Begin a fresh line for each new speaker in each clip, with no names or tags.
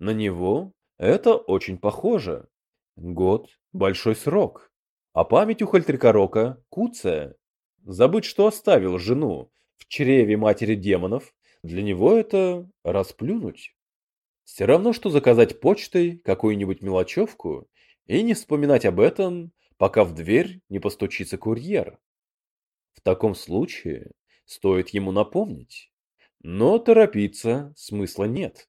На него это очень похоже. Год – большой срок. А память у Хальтрикорока – куцая. Забыть, что оставил жену в чреве матери демонов, для него это расплюнуть. Все равно, что заказать почтой какую-нибудь мелочевку и не вспоминать об этом, пока в дверь не постучится курьер. В таком случае стоит ему напомнить. Но торопиться смысла нет.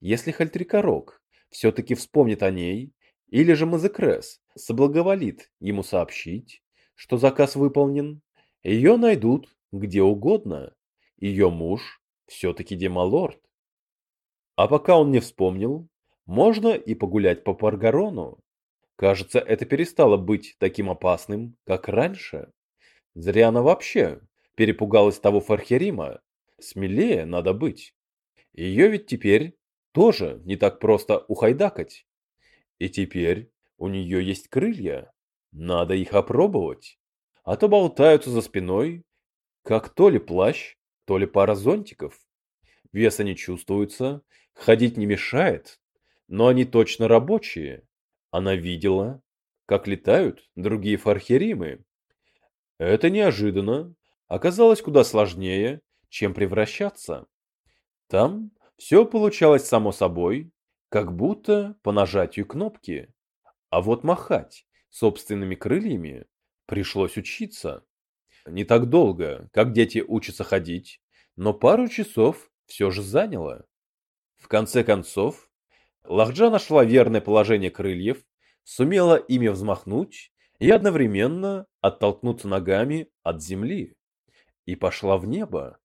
Если Хальтрикорок все-таки вспомнит о ней, или же Мазекрес соблаговолит ему сообщить, что заказ выполнен, ее найдут где угодно. Ее муж все-таки демалорд. А пока он не вспомнил, можно и погулять по Паргарону. Кажется, это перестало быть таким опасным, как раньше. Зря она вообще перепугалась того Фархерима. Смелее надо быть. Ее ведь теперь тоже не так просто ухайдакать. И теперь у нее есть крылья. Надо их опробовать. А то болтаются за спиной, как то ли плащ, то ли пара зонтиков. Веса не чувствуется, ходить не мешает, но они точно рабочие. Она видела, как летают другие фархеримы. Это неожиданно оказалось куда сложнее, чем превращаться. Там все получалось само собой, как будто по нажатию кнопки. А вот махать собственными крыльями пришлось учиться. Не так долго, как дети учатся ходить, но пару часов все же заняло. В конце концов, Лахджа нашла верное положение крыльев, сумела ими взмахнуть и одновременно оттолкнуться ногами от земли. И пошла в небо.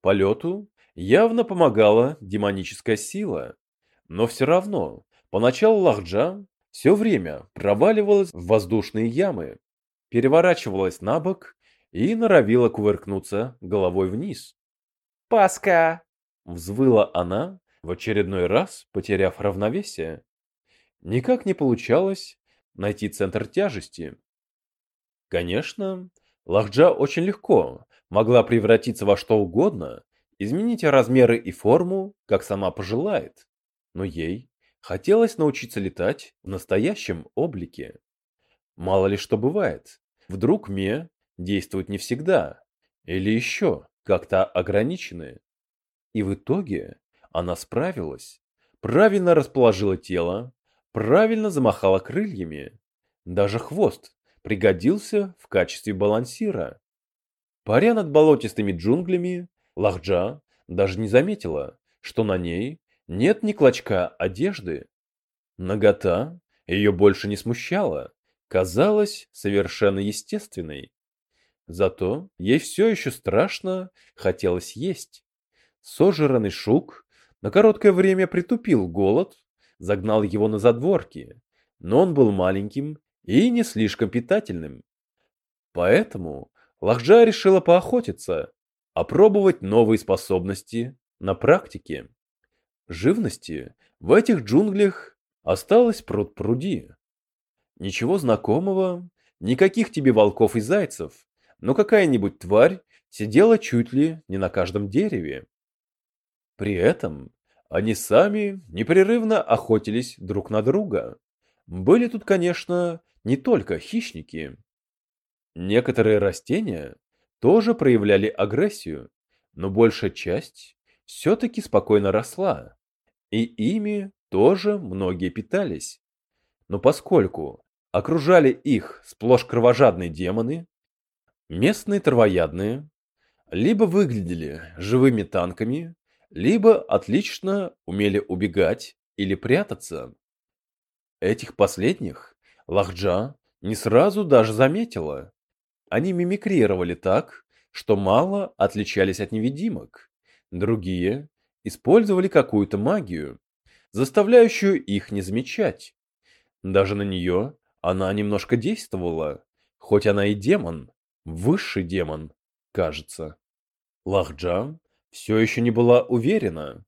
Полету явно помогала демоническая сила. Но все равно, поначалу Лахджа все время проваливалась в воздушные ямы, переворачивалась на бок и норовила кувыркнуться головой вниз.
«Паска!»
— взвыла она, в очередной раз потеряв равновесие. Никак не получалось найти центр тяжести. Конечно, Лахджа очень легко могла превратиться во что угодно, изменить размеры и форму, как сама пожелает, но ей хотелось научиться летать в настоящем облике. Мало ли что бывает, вдруг Ме действует не всегда, или еще как-то ограничены. И в итоге она справилась, правильно расположила тело, правильно замахала крыльями. Даже хвост пригодился в качестве балансира. Паря над болотистыми джунглями, Лахджа даже не заметила, что на ней нет ни клочка одежды. Нагота ее больше не смущала, казалась совершенно естественной. Зато ей все еще страшно хотелось есть. Сожранный шук на короткое время притупил голод, загнал его на задворки, но он был маленьким и не слишком питательным. Поэтому Лахджа решила поохотиться, опробовать новые способности на практике. Живности в этих джунглях осталось пруд-пруди. Ничего знакомого, никаких тебе волков и зайцев, но какая-нибудь тварь сидела чуть ли не на каждом дереве. При этом они сами непрерывно охотились друг на друга. Были тут, конечно, не только хищники. Некоторые растения тоже проявляли агрессию, но большая часть все-таки спокойно росла, и ими тоже многие питались. Но поскольку окружали их сплошь кровожадные демоны, местные травоядные либо выглядели живыми танками, либо отлично умели убегать или прятаться. Этих последних Лахджа не сразу даже заметила. Они мимикрировали так, что мало отличались от невидимок. Другие использовали какую-то магию, заставляющую их не замечать. Даже на нее она немножко действовала, хоть она и демон, высший демон, кажется. Лахджа все еще не была уверена,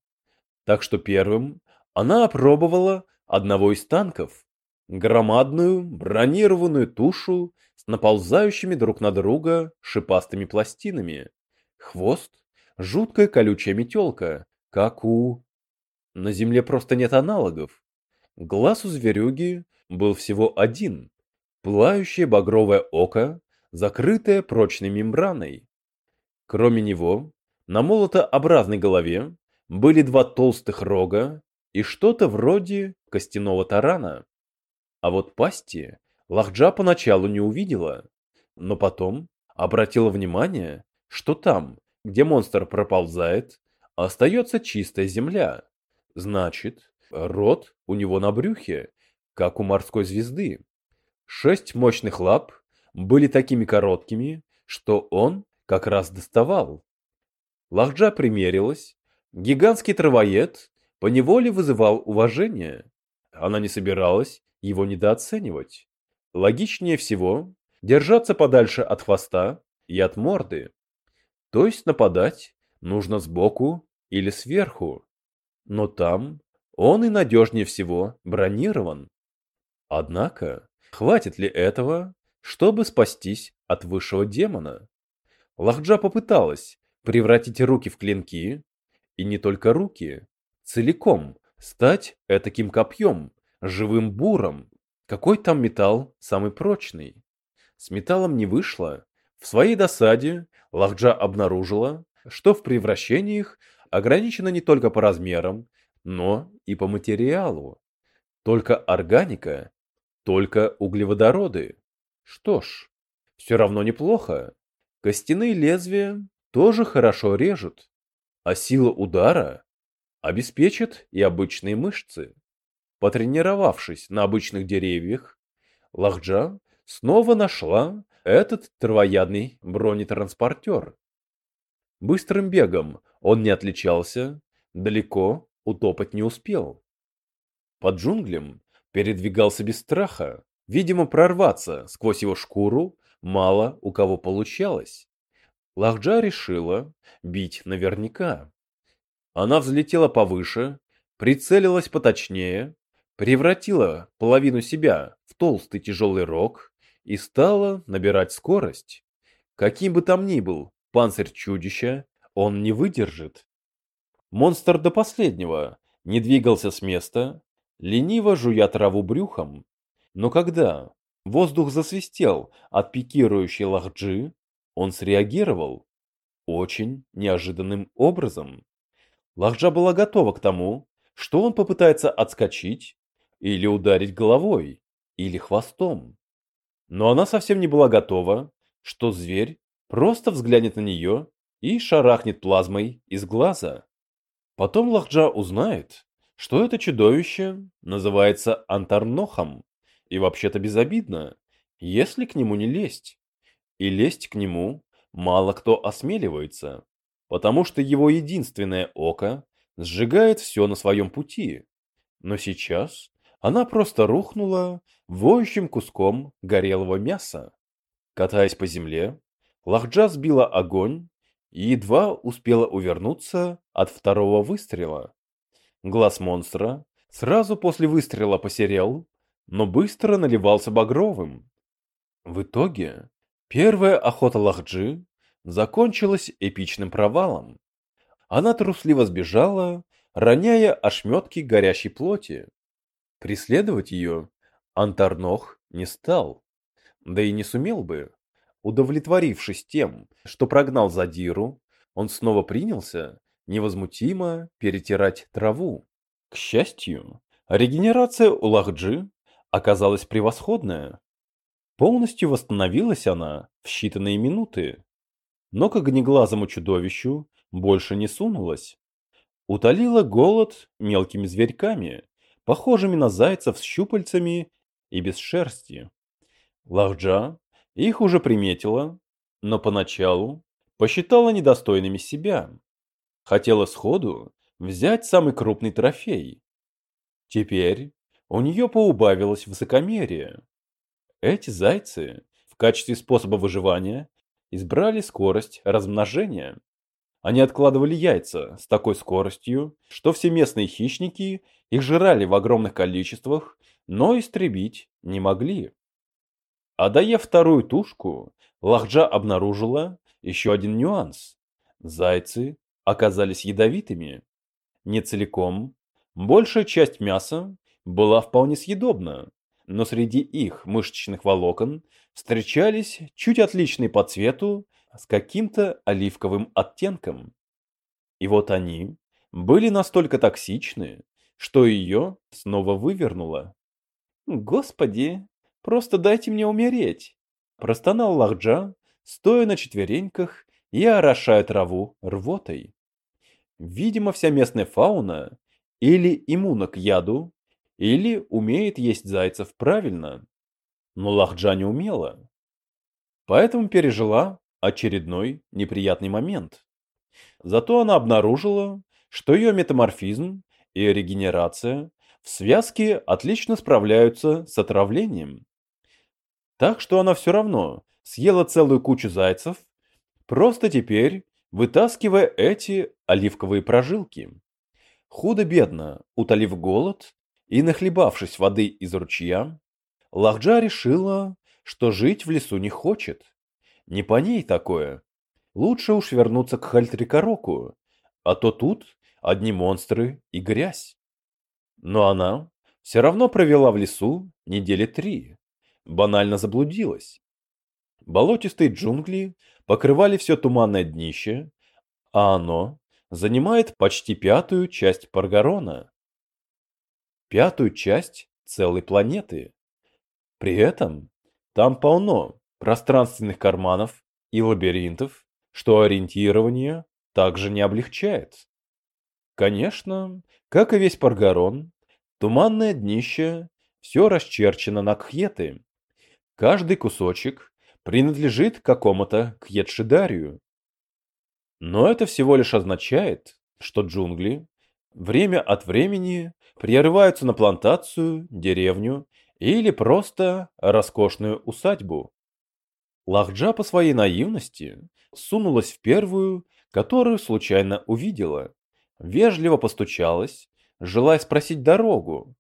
так что первым она опробовала одного из танков, громадную бронированную тушу наползающими друг на друга шипастыми пластинами. Хвост – жуткая колючая метелка, как у... На земле просто нет аналогов. Глаз у зверюги был всего один, пылающее багровое око, закрытое прочной мембраной. Кроме него, на молотообразной голове были два толстых рога и что-то вроде костяного тарана. А вот пасти Лахджа поначалу не увидела, но потом обратила внимание, что там, где монстр проползает, остается чистая земля. Значит, рот у него на брюхе, как у морской звезды. Шесть мощных лап были такими короткими, что он как раз доставал. Лахджа примерилась. Гигантский травоед поневоле вызывал уважение. Она не собиралась его недооценивать. Логичнее всего держаться подальше от хвоста и от морды. То есть нападать нужно сбоку или сверху. Но там он и надежнее всего бронирован. Однако, хватит ли этого, чтобы спастись от высшего демона? Лахджа попыталась превратить руки в клинки, и не только руки, целиком стать этаким копьем, живым буром. Какой там металл самый прочный? С металлом не вышло. В своей досаде Лахджа обнаружила, что в превращениях ограничено не только по размерам, но и по материалу. Только органика, только углеводороды. Что ж, все равно неплохо. Костяные лезвия тоже хорошо режут, а сила удара обеспечит и обычные мышцы. Потренировавшись на обычных деревьях, Лахджа снова нашла этот травоядный бронетранспортер. Быстрым бегом он не отличался, далеко утопать не успел. Под джунглем передвигался без страха, видимо, прорваться сквозь его шкуру мало у кого получалось. Лахджа решила бить наверняка. Она взлетела повыше, прицелилась поточнее, превратила половину себя в толстый тяжелый рог и стала набирать скорость. Каким бы там ни был панцирь чудища, он не выдержит. Монстр до последнего не двигался с места, лениво жуя траву брюхом. Но когда воздух засвистел от пикирующей лахджи, он среагировал очень неожиданным образом. Лахджа была готова к тому, что он попытается отскочить или ударить головой, или хвостом. Но она совсем не была готова, что зверь просто взглянет на нее и шарахнет плазмой из глаза. Потом Лахджа узнает, что это чудовище называется Антарнохом, и вообще-то безобидно, если к нему не лезть и лезть к нему мало кто осмеливается, потому что его единственное око сжигает все на своем пути. Но сейчас она просто рухнула воющим куском горелого мяса. Катаясь по земле, Лахджа сбила огонь и едва успела увернуться от второго выстрела. Глаз монстра сразу после выстрела посерел, но быстро наливался багровым. В итоге Первая охота Лахджи закончилась эпичным провалом. Она трусливо сбежала, роняя ошметки горящей плоти. Преследовать ее Антарнох не стал, да и не сумел бы. Удовлетворившись тем, что прогнал задиру, он снова принялся невозмутимо перетирать траву. К счастью, регенерация у Лахджи оказалась превосходная. Полностью восстановилась она в считанные минуты, но к огнеглазому чудовищу больше не сунулась. Утолила голод мелкими зверьками, похожими на зайцев с щупальцами и без шерсти. Лахджа их уже приметила, но поначалу посчитала недостойными себя. Хотела сходу взять самый крупный трофей. Теперь у нее поубавилось высокомерие. Эти зайцы в качестве способа выживания избрали скорость размножения. Они откладывали яйца с такой скоростью, что все местные хищники их жрали в огромных количествах, но истребить не могли. А доев вторую тушку, Лахджа обнаружила еще один нюанс. Зайцы оказались ядовитыми. Не целиком, Большая часть мяса была вполне съедобна, но среди их мышечных волокон встречались чуть отличные по цвету с каким-то оливковым оттенком. И вот они были настолько токсичны, что ее снова вывернуло. «Господи, просто дайте мне умереть!» Простонал Лахджа, стоя на четвереньках и орошая траву рвотой. Видимо, вся местная фауна или иммуна к яду, или умеет есть зайцев правильно. Но Лахджа не умела. Поэтому пережила очередной неприятный момент. Зато она обнаружила, что ее метаморфизм и регенерация в связке отлично справляются с отравлением. Так что она все равно съела целую кучу зайцев, просто теперь вытаскивая эти оливковые прожилки. Худо-бедно, утолив голод и нахлебавшись воды из ручья, Лахджа решила, что жить в лесу не хочет. Не по ней такое. Лучше уж вернуться к Хальтрикороку, а то тут одни монстры и грязь. Но она все равно провела в лесу недели три. Банально заблудилась. Болотистые джунгли покрывали все туманное днище, а оно занимает почти пятую часть Паргарона. Пятую часть целой планеты. При этом там полно пространственных карманов и лабиринтов, что ориентирование также не облегчает. Конечно, как и весь Паргарон, туманное днище все расчерчено на кхеты. Каждый кусочек принадлежит какому-то кьетшидарию. Но это всего лишь означает, что джунгли время от времени прерываются на плантацию, деревню или просто роскошную усадьбу. Лахджа по своей наивности сунулась в первую, которую случайно увидела, вежливо постучалась, желая спросить дорогу.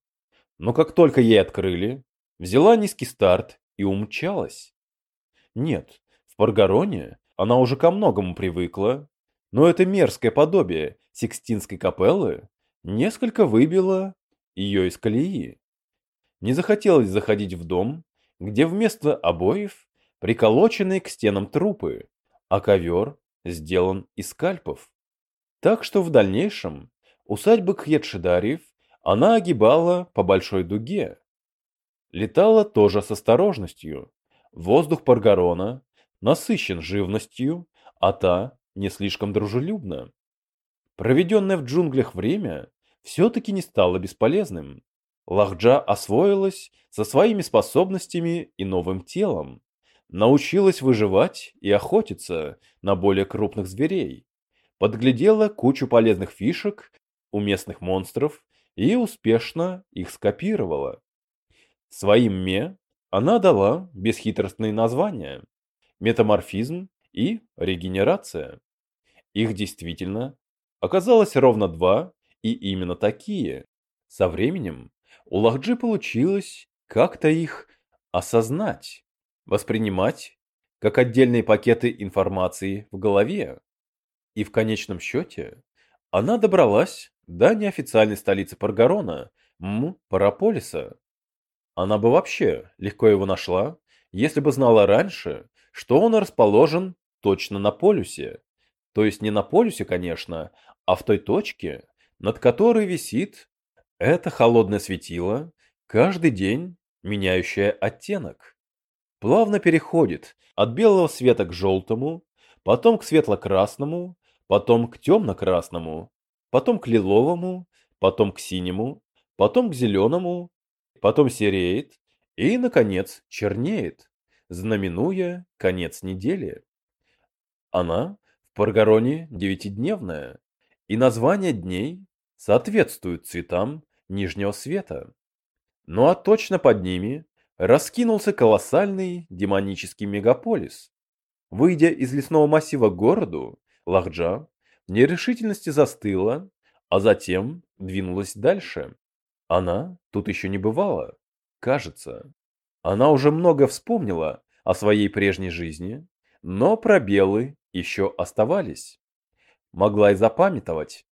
Но как только ей открыли, взяла низкий старт и умчалась. Нет, в Паргароне она уже ко многому привыкла, но это мерзкое подобие Сикстинской капеллы несколько выбило ее из колеи. Не захотелось заходить в дом, где вместо обоев приколоченные к стенам трупы, а ковер сделан из скальпов. Так что в дальнейшем усадьбы Кхетшидариев она огибала по большой дуге. Летала тоже с осторожностью. Воздух Паргарона насыщен живностью, а та не слишком дружелюбна. Проведенное в джунглях время все-таки не стало бесполезным. Лахджа освоилась со своими способностями и новым телом, научилась выживать и охотиться на более крупных зверей, подглядела кучу полезных фишек у местных монстров и успешно их скопировала. Своим ме она дала бесхитростные названия – метаморфизм и регенерация. Их действительно оказалось ровно два, и именно такие. Со временем у Лахджи получилось как-то их осознать, воспринимать как отдельные пакеты информации в голове. И в конечном счете она добралась до неофициальной столицы Паргарона, М. Параполиса. Она бы вообще легко его нашла, если бы знала раньше, что он расположен точно на полюсе. То есть не на полюсе, конечно, а в той точке, над которой висит это холодное светило, каждый день меняющее оттенок. Плавно переходит от белого света к желтому, потом к светло-красному, потом к темно-красному, потом к лиловому, потом к синему, потом к зеленому, потом сереет и, наконец, чернеет, знаменуя конец недели. Она в Паргароне девятидневная, и названия дней соответствуют цветам нижнего света. Ну а точно под ними раскинулся колоссальный демонический мегаполис. Выйдя из лесного массива к городу, Лахджа в нерешительности застыла, а затем двинулась дальше. Она тут еще не бывала, кажется. Она уже много вспомнила о своей прежней жизни, но пробелы еще оставались. Могла и запамятовать.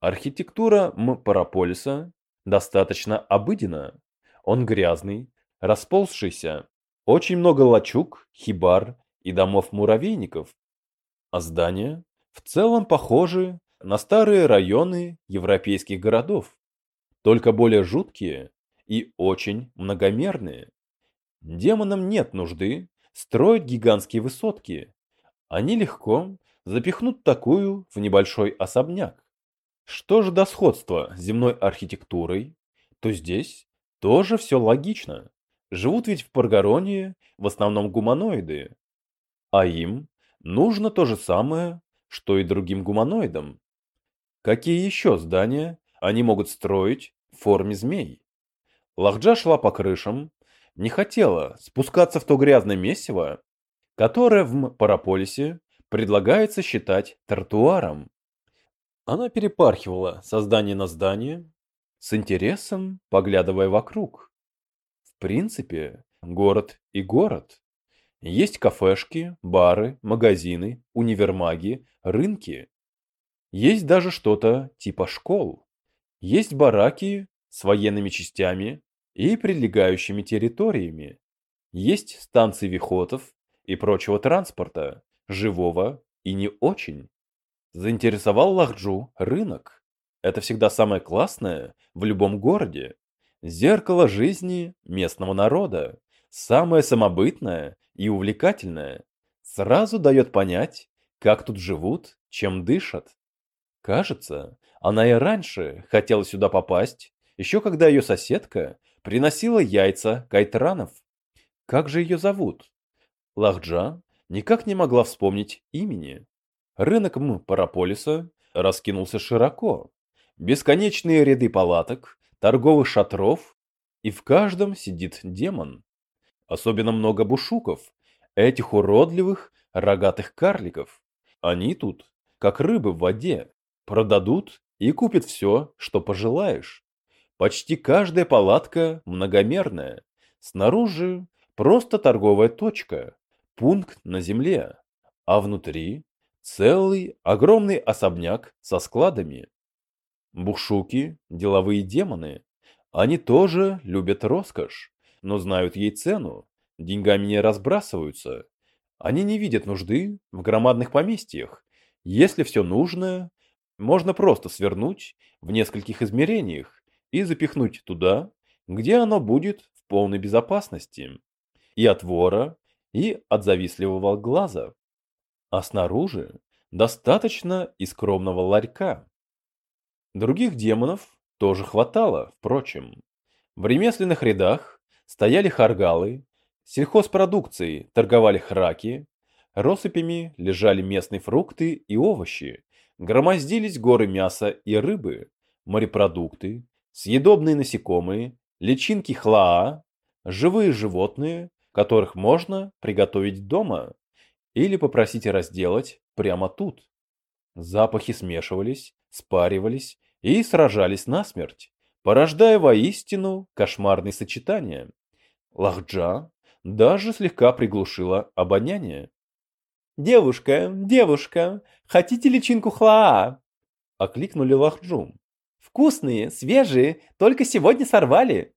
Архитектура Мпараполиса достаточно обыденна. Он грязный, расползшийся, очень много лачуг, хибар и домов-муравейников. А здания в целом похожи на старые районы европейских городов, только более жуткие и очень многомерные. Демонам нет нужды строить гигантские высотки. Они легко запихнут такую в небольшой особняк. Что же до сходства с земной архитектурой, то здесь тоже все логично. Живут ведь в Паргаронии в основном гуманоиды. А им нужно то же самое, что и другим гуманоидам. Какие еще здания они могут строить в форме змей? Лахджа шла по крышам, не хотела спускаться в то грязное месиво, которое в Параполисе предлагается считать тротуаром. Она перепархивала со здания на здание, с интересом поглядывая вокруг. В принципе, город и город. Есть кафешки, бары, магазины, универмаги, рынки. Есть даже что-то типа школ. Есть бараки с военными частями и прилегающими территориями. Есть станции вихотов и прочего транспорта, живого и не очень. Заинтересовал Лахджу рынок. Это всегда самое классное в любом городе. Зеркало жизни местного народа. Самое самобытное и увлекательное. Сразу дает понять, как тут живут, чем дышат. Кажется, она и раньше хотела сюда попасть, еще когда ее соседка приносила яйца кайтранов. Как же ее зовут? Лахджа никак не могла вспомнить имени. Рынок М Параполиса раскинулся широко. Бесконечные ряды палаток, торговых шатров, и в каждом сидит демон. Особенно много бушуков, этих уродливых рогатых карликов. Они тут, как рыбы в воде, продадут и купят все, что пожелаешь. Почти каждая палатка многомерная. Снаружи просто торговая точка, пункт на земле, а внутри целый огромный особняк со складами. Бушуки – деловые демоны. Они тоже любят роскошь, но знают ей цену, деньгами не разбрасываются. Они не видят нужды в громадных поместьях. Если все нужно, можно просто свернуть в нескольких измерениях и запихнуть туда, где оно будет в полной безопасности. И от вора, и от завистливого глаза. А снаружи достаточно и скромного ларька. Других демонов тоже хватало, впрочем. В ремесленных рядах стояли харгалы, сельхозпродукцией торговали храки, россыпями лежали местные фрукты и овощи, громоздились горы мяса и рыбы, морепродукты, съедобные насекомые, личинки хлаа, живые животные, которых можно приготовить дома или попросить разделать прямо тут. Запахи смешивались, спаривались и сражались насмерть, порождая воистину кошмарные сочетания. Лахджа даже слегка приглушила обоняние. «Девушка, девушка, хотите личинку хлаа?» – окликнули Лахджу. «Вкусные, свежие, только сегодня сорвали».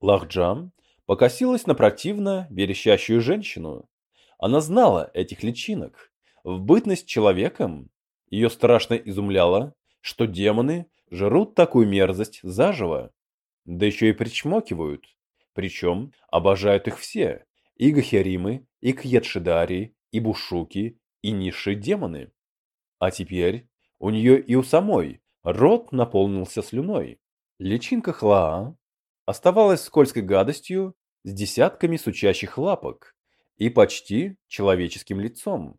Лахджа покосилась на противно верещащую женщину. Она знала этих личинок. В бытность человеком ее страшно изумляло, что демоны жрут такую мерзость заживо, да еще и причмокивают. Причем обожают их все, и гахеримы, и кьетшидари, и бушуки, и низшие демоны. А теперь у нее и у самой рот наполнился слюной. Личинка Хлаа оставалась скользкой гадостью с десятками сучащих лапок и почти человеческим лицом.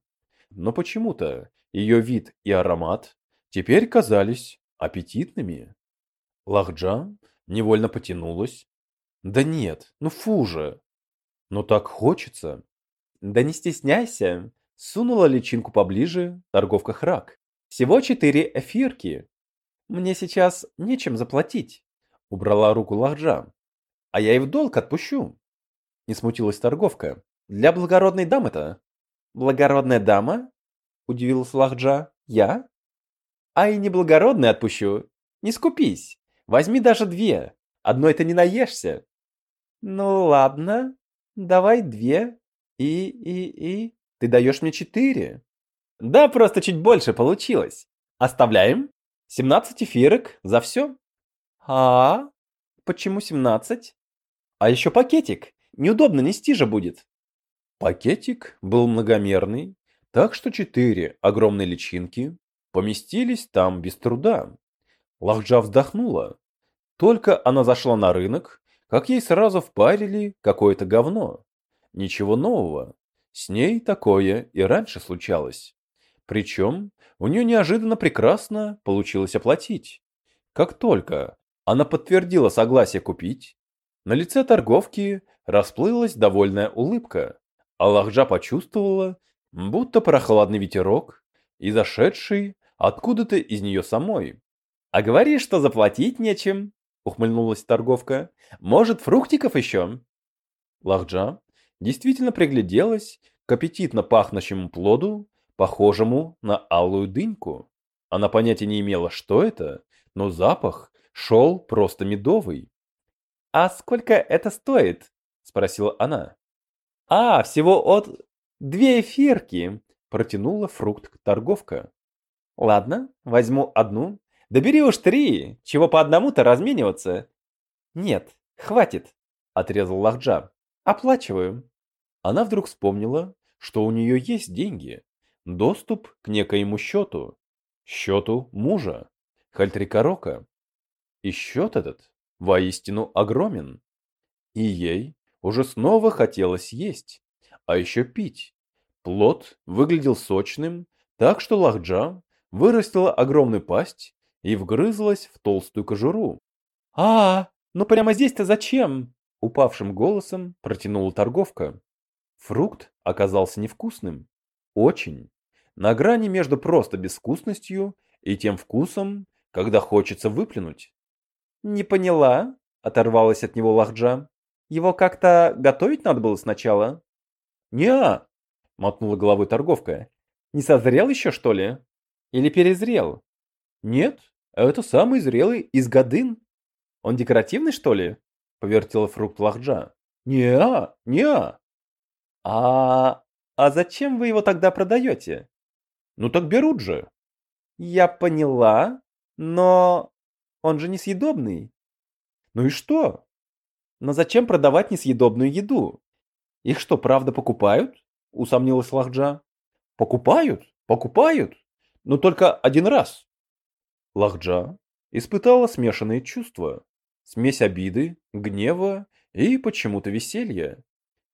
Но почему-то ее вид и аромат теперь казались аппетитными. Лахджа невольно потянулась. Да нет, ну фу же. Но так хочется. Да не стесняйся. Сунула личинку поближе торговка Храк. Всего четыре эфирки. Мне сейчас нечем заплатить. Убрала руку Лахджа. А я и в долг отпущу. Не смутилась торговка. Для благородной дамы-то. Благородная дама? Удивилась Лахджа. Я? А и неблагородный отпущу. Не скупись. Возьми даже две. Одной ты не наешься. Ну ладно, давай две. И, и, и... Ты даешь мне четыре. Да, просто чуть больше получилось. Оставляем. 17 эфирок за все. А, почему 17? А еще пакетик. Неудобно нести же будет. Пакетик был многомерный, так что четыре огромные личинки поместились там без труда. Лахджа вздохнула. Только она зашла на рынок, как ей сразу впарили какое-то говно. Ничего нового. С ней такое и раньше случалось. Причем у нее неожиданно прекрасно получилось оплатить. Как только она подтвердила согласие купить, на лице торговки расплылась довольная улыбка. Аллахджа почувствовала, будто прохладный ветерок, изошедший откуда-то из нее самой. «А говоришь, что заплатить нечем?» — ухмыльнулась торговка. «Может, фруктиков еще?» Лахджа действительно пригляделась к аппетитно пахнущему плоду, похожему на алую дыньку. Она понятия не имела, что это, но запах шел просто медовый. «А сколько это стоит?» — спросила она. «А, всего от... две эфирки!» — протянула фрукт торговка. «Ладно, возьму одну. Да бери уж три, чего по одному-то размениваться?» «Нет, хватит», — отрезал Лахджа. «Оплачиваю». Она вдруг вспомнила, что у нее есть деньги, доступ к некоему счету, счету мужа, Хальтрикорока. И счет этот воистину огромен. И ей уже снова хотелось есть, а еще пить. Плод выглядел сочным, так что Лахджа вырастила огромную пасть и вгрызлась в толстую кожуру. «А, ну прямо здесь-то зачем?» Упавшим голосом протянула торговка. Фрукт оказался невкусным. Очень. На грани между просто безвкусностью и тем вкусом, когда хочется выплюнуть. «Не поняла», — оторвалась от него Лахджа. Его как-то готовить надо было сначала? Не, мотнула головой торговка. Не созрел еще, что ли? Или перезрел? Нет, это самый зрелый из годын. Он декоративный, что ли? Повертела фрукт Лахджа. Не, не. А, а зачем вы его тогда продаете? Ну так берут же. Я поняла, но он же несъедобный. Ну и что? Но зачем продавать несъедобную еду? Их что, правда покупают? Усомнилась Лахджа. Покупают? Покупают? Но только один раз. Лахджа испытала смешанные чувства. Смесь обиды, гнева и почему-то веселья.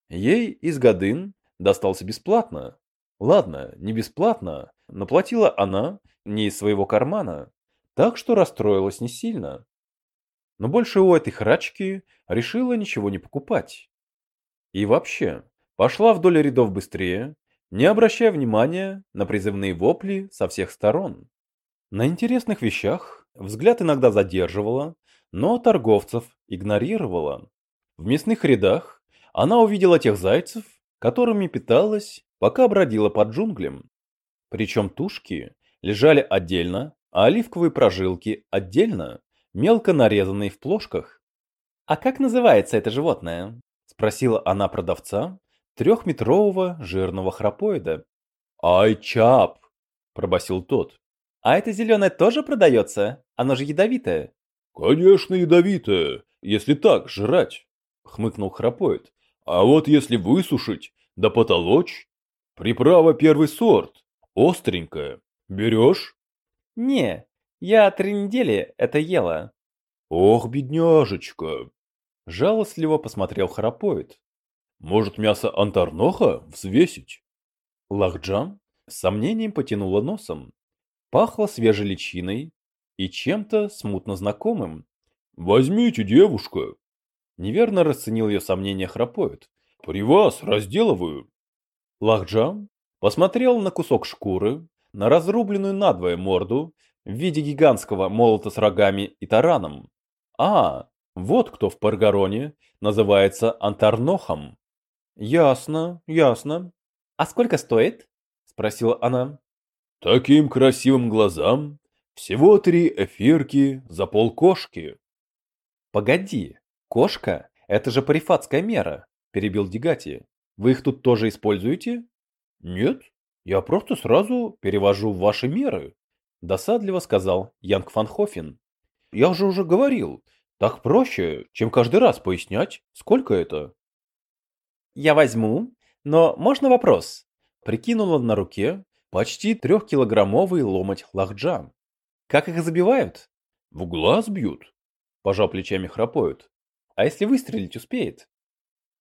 Ей из Гадын достался бесплатно. Ладно, не бесплатно, но платила она не из своего кармана, так что расстроилась не сильно. Но больше у этой храчки решила ничего не покупать. И вообще, пошла вдоль рядов быстрее, не обращая внимания на призывные вопли со всех сторон. На интересных вещах взгляд иногда задерживала, но торговцев игнорировала. В мясных рядах она увидела тех зайцев, которыми питалась, пока бродила под джунглем. Причем тушки лежали отдельно, а оливковые прожилки отдельно, мелко нарезанные в плошках. «А как называется это животное?» – спросила она продавца, трехметрового жирного храпоида. «Ай-чап!» – пробасил тот. «А это зеленое тоже продается? Оно же ядовитое».
«Конечно ядовитое, если так жрать», – хмыкнул храпоид. «А вот если высушить, да потолочь, приправа первый сорт, остренькая, берешь?»
«Не, я три недели это ела.
Ох, бедняжечка.
Жалостливо посмотрел Харапоид.
Может, мясо антарноха взвесить?
Лахджан с сомнением потянула носом. Пахло свежей личиной и чем-то смутно знакомым.
Возьмите, девушка.
Неверно расценил ее сомнения Храпоид.
При вас разделываю.
Лахджан посмотрел на кусок шкуры, на разрубленную надвое морду в виде гигантского молота с рогами и тараном. А, вот кто в Паргароне называется Антарнохом. Ясно, ясно. А сколько стоит? Спросила она.
Таким красивым глазам Всего три эфирки за полкошки.
Погоди, кошка – это же парифатская мера, перебил Дигати. Вы их тут тоже используете?
Нет, я просто сразу перевожу в ваши меры,
досадливо сказал Янг Фанхофен.
Я же уже говорил, так проще, чем каждый раз пояснять, сколько это.
Я возьму, но можно вопрос? Прикинула на руке почти трехкилограммовый ломоть лахджа. Как их забивают?
В глаз бьют.
Пожал плечами храпоют. А если выстрелить успеет?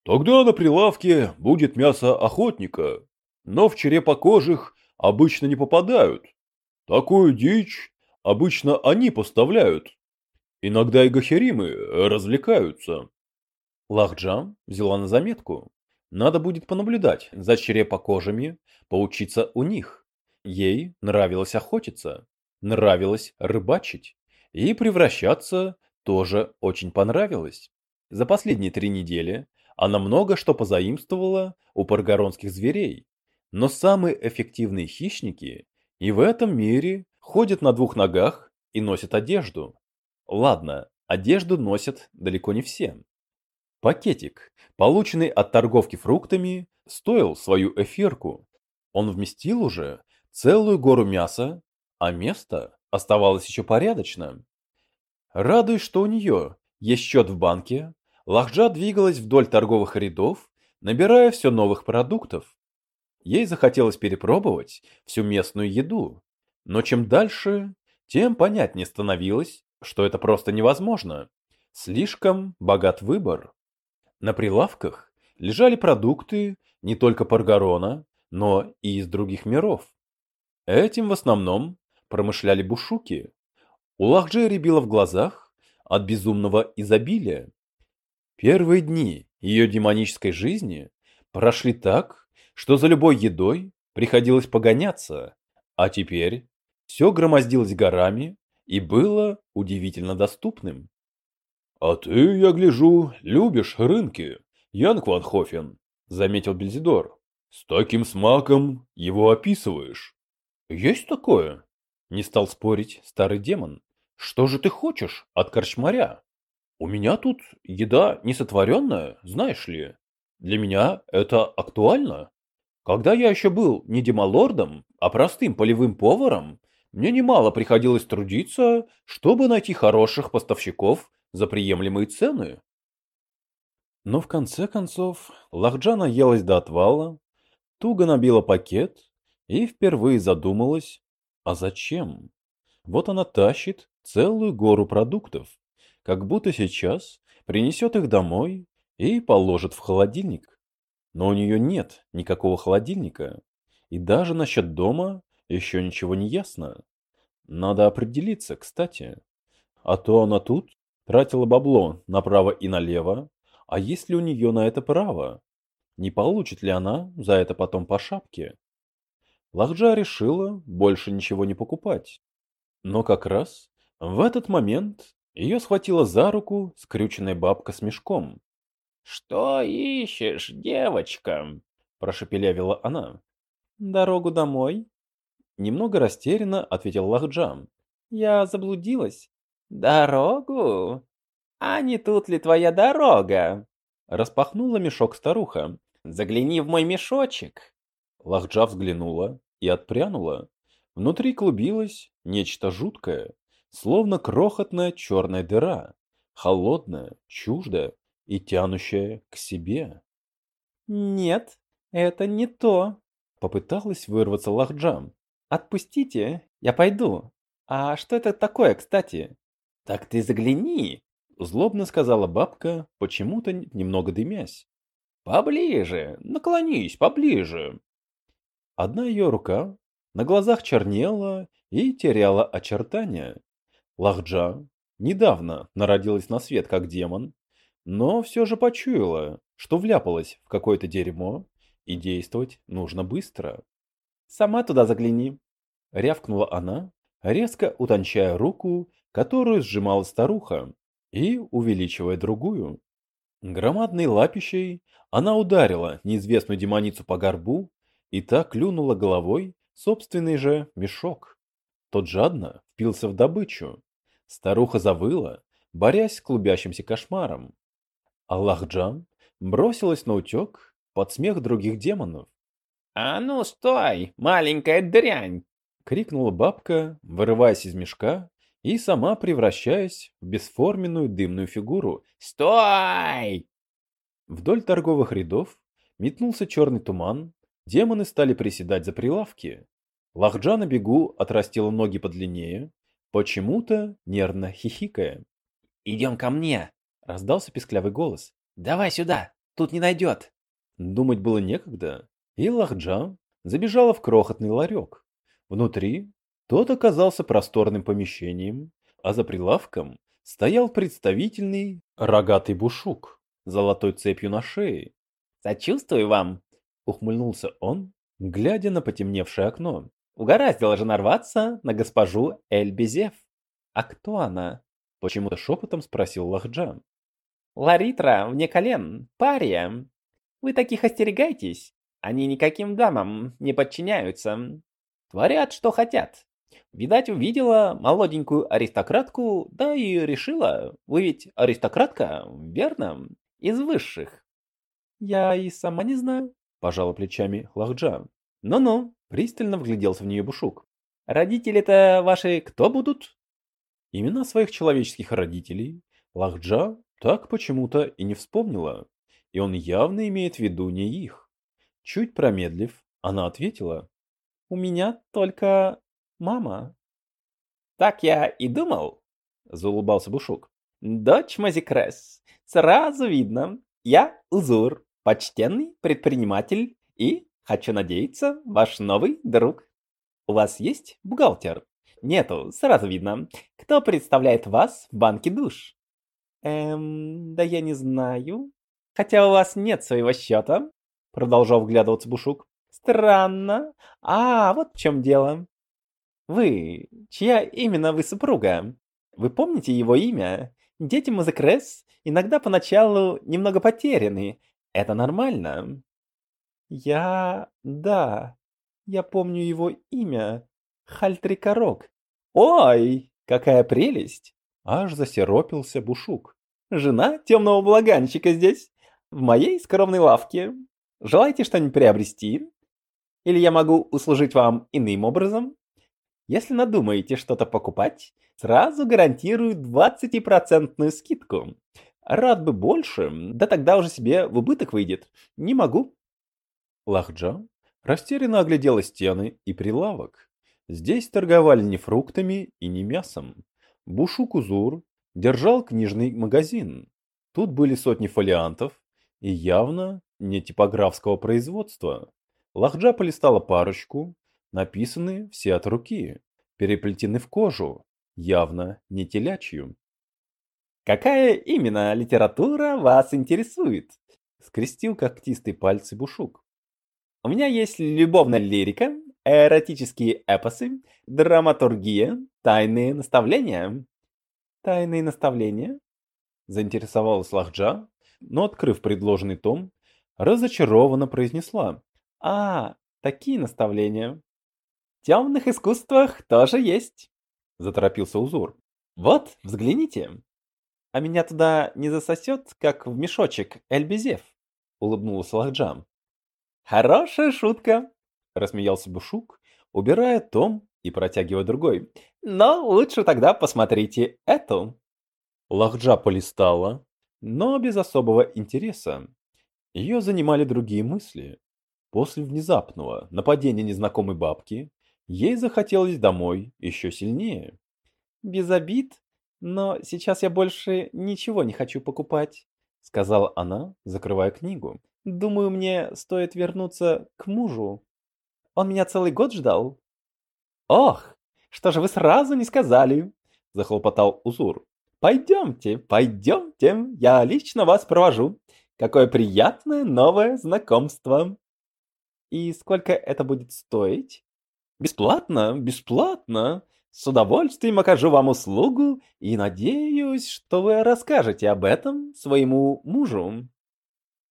Тогда на прилавке будет мясо охотника, но в черепокожих обычно не попадают. Такую дичь обычно они поставляют. Иногда и гахеримы развлекаются.
Лахджам взяла на заметку. Надо будет понаблюдать за черепокожими, поучиться у них. Ей нравилось охотиться, нравилось рыбачить, и превращаться тоже очень понравилось. За последние три недели она много что позаимствовала у паргоронских зверей, но самые эффективные хищники и в этом мире ходят на двух ногах и носят одежду. Ладно, одежду носят далеко не все. Пакетик, полученный от торговки фруктами, стоил свою эфирку. Он вместил уже целую гору мяса, а место оставалось еще порядочно. Радуясь, что у нее есть счет в банке, Лахджа двигалась вдоль торговых рядов, набирая все новых продуктов. Ей захотелось перепробовать всю местную еду, но чем дальше, тем понятнее становилось, что это просто невозможно. Слишком богат выбор. На прилавках лежали продукты не только Паргарона, но и из других миров. Этим в основном промышляли бушуки. У Лахджи рябило в глазах от безумного изобилия. Первые дни ее демонической жизни прошли так, что за любой едой приходилось погоняться, а теперь все громоздилось горами и было удивительно доступным.
«А ты, я гляжу, любишь рынки, Янг Ван Хофен», — заметил Бельзидор. «С таким смаком его описываешь».
«Есть такое?» — не стал спорить старый демон. «Что же ты хочешь от корчмаря? У меня тут еда несотворенная, знаешь ли. Для меня это актуально. Когда я еще был не демалордом, а простым полевым поваром, мне немало приходилось трудиться, чтобы найти хороших поставщиков за приемлемые цены. Но в конце концов Лахджана елась до отвала, туго набила пакет и впервые задумалась, а зачем? Вот она тащит целую гору продуктов, как будто сейчас принесет их домой и положит в холодильник. Но у нее нет никакого холодильника, и даже насчет дома еще ничего не ясно. Надо определиться, кстати. А то она тут Тратила бабло направо и налево, а есть ли у нее на это право? Не получит ли она за это потом по шапке? Лахджа решила больше ничего не покупать. Но как раз в этот момент ее схватила за руку скрюченная бабка с мешком.
«Что ищешь, девочка?» – прошепелявила она.
«Дорогу домой?» Немного растерянно ответил Лахджа. «Я заблудилась.
«Дорогу? А не тут ли твоя дорога?»
Распахнула мешок старуха.
«Загляни в мой мешочек».
Лахджа взглянула и отпрянула. Внутри клубилось нечто жуткое, словно крохотная черная дыра, холодная, чуждая и тянущая к себе.
«Нет, это не то», —
попыталась вырваться Лахджам.
«Отпустите, я пойду. А что это такое, кстати?»
«Так ты загляни!»
— злобно сказала бабка, почему-то немного дымясь.
«Поближе, наклонись, поближе!»
Одна ее рука на глазах чернела и теряла очертания. Лахджа недавно народилась на свет как демон, но все же почуяла, что вляпалась в какое-то дерьмо, и действовать нужно быстро.
«Сама туда загляни!»
— рявкнула она, резко утончая руку которую сжимала старуха, и увеличивая другую. Громадной лапищей она ударила неизвестную демоницу по горбу и так клюнула головой собственный же мешок. Тот жадно впился в добычу. Старуха завыла, борясь с клубящимся кошмаром. Аллахджан бросилась на утек под смех других демонов.
«А ну стой, маленькая дрянь!»
— крикнула бабка, вырываясь из мешка и сама превращаясь в бесформенную дымную фигуру.
«Стой!»
Вдоль торговых рядов метнулся черный туман, демоны стали приседать за прилавки. Лахджа на бегу отрастила ноги подлиннее, почему-то нервно хихикая.
«Идем ко мне!»
— раздался писклявый голос.
«Давай сюда, тут не найдет!»
Думать было некогда, и Лахджа забежала в крохотный ларек. Внутри тот оказался просторным помещением, а за прилавком стоял представительный рогатый бушук с золотой цепью на шее.
«Сочувствую вам!»
— ухмыльнулся он, глядя на потемневшее окно.
Угораздило же нарваться на госпожу Эльбезев.
А кто она? Почему-то шепотом спросил Лахджан.
Ларитра вне колен, пария. Вы таких остерегайтесь. Они никаким дамам не подчиняются. Творят, что хотят. Видать, увидела молоденькую аристократку, да и решила. Вы ведь аристократка, верно? Из высших.
Я и сама не знаю, пожала плечами Лахджан.
Ну-ну,
Пристально вгляделся в нее Бушук.
«Родители-то ваши кто будут?»
Имена своих человеческих родителей Лахджа так почему-то и не вспомнила, и он явно имеет в виду не их. Чуть промедлив, она ответила. «У меня только мама».
«Так я и думал», — заулыбался Бушук. «Дочь Мазикрес. Сразу видно. Я Узур, почтенный предприниматель и Хочу надеяться, ваш новый друг. У вас есть бухгалтер? Нету, сразу видно. Кто представляет вас в банке душ? Эм, да я не знаю. Хотя у вас нет своего счета, продолжал вглядываться Бушук. Странно. А, вот в чем дело. Вы, чья именно вы супруга? Вы помните его имя? Дети Мазекрес иногда поначалу немного потеряны. Это нормально. Я... да. Я помню его имя. Хальтрикорок. Ой, какая прелесть!
Аж засеропился Бушук.
Жена темного благанчика здесь, в моей скромной лавке. Желаете что-нибудь приобрести? Или я могу услужить вам иным образом? Если надумаете что-то покупать, сразу гарантирую 20% скидку. Рад бы больше, да тогда уже себе в убыток выйдет. Не могу.
Лахджа растерянно оглядела стены и прилавок. Здесь торговали не фруктами и не мясом. Бушукузур держал книжный магазин. Тут были сотни фолиантов и явно не типографского производства. Лахджа полистала парочку, написаны все от руки, переплетены в кожу, явно не телячью.
«Какая именно литература вас интересует?» — скрестил когтистые пальцы Бушук. У меня есть любовная лирика, эротические эпосы, драматургия, тайные наставления. Тайные наставления?
Заинтересовалась Лахджа, но, открыв предложенный том, разочарованно произнесла.
А, такие наставления. В темных искусствах тоже есть. Заторопился Узур. Вот, взгляните. А меня туда не засосет, как в мешочек Эльбезев, улыбнулась Лахджам. Хорошая шутка, рассмеялся Бушук, убирая том и протягивая другой. Но лучше тогда посмотрите эту.
Лахджа полистала, но без особого интереса. Ее занимали другие мысли. После внезапного нападения незнакомой бабки ей захотелось домой еще сильнее.
Без обид, но сейчас я больше ничего не хочу покупать, сказала она, закрывая книгу. Думаю, мне стоит вернуться к мужу. Он меня целый год ждал. Ох, что же вы сразу не сказали? Захлопотал Узур. Пойдемте, пойдемте, я лично вас провожу. Какое приятное новое знакомство. И сколько это будет стоить? Бесплатно, бесплатно. С удовольствием окажу вам услугу и надеюсь, что вы расскажете об этом своему мужу.